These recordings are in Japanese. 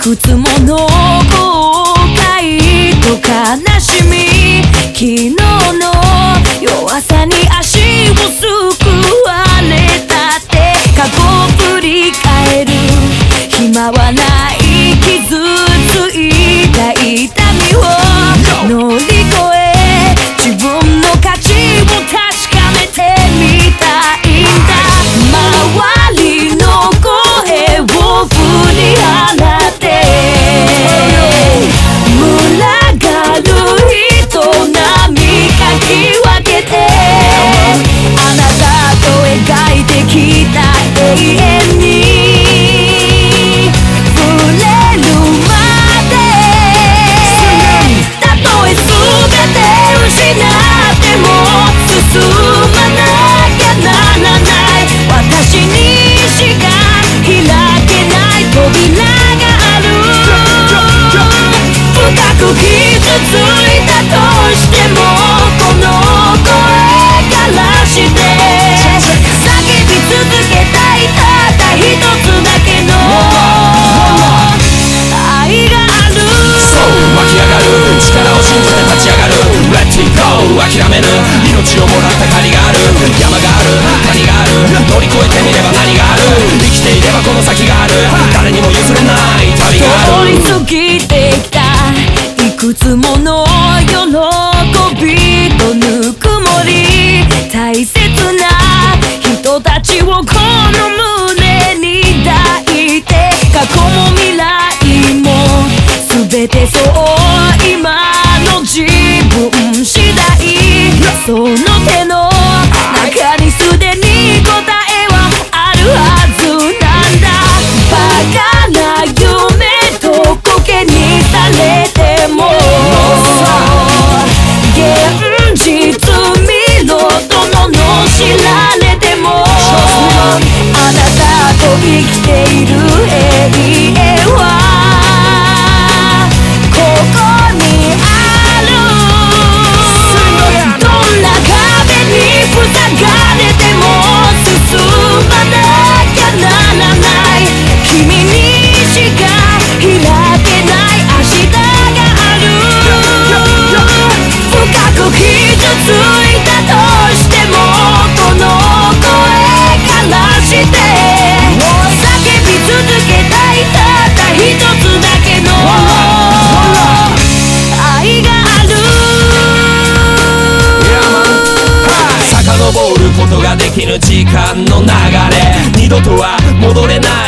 くつもの後悔と悲しみ昨日の弱さに足をすくわれたって過去を振り返る。暇はない傷ついた痛傷ついたとしてもこの声からして叫び続けたいたった一つだけの愛がある。そう湧き上がる。力を信じて立ち上がる。Let it go 諦めぬ命をもらった借りがある。山がある。谷がある。乗り越えてみれば何がある。生きていればこの先がある。誰にも譲れない旅がある。通り過ぎてその手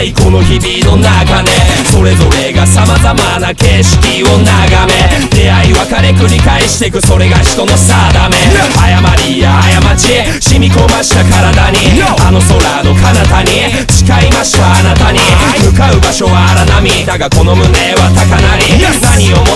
ないこの日々の中でそれぞれが様々な景色を眺め出会い別れ繰り返してくそれが人の定め。誤りや過ち染み込ました体にあの空の彼方に誓いましたあなたに。向かう場所は荒波だがこの胸は高鳴り何を求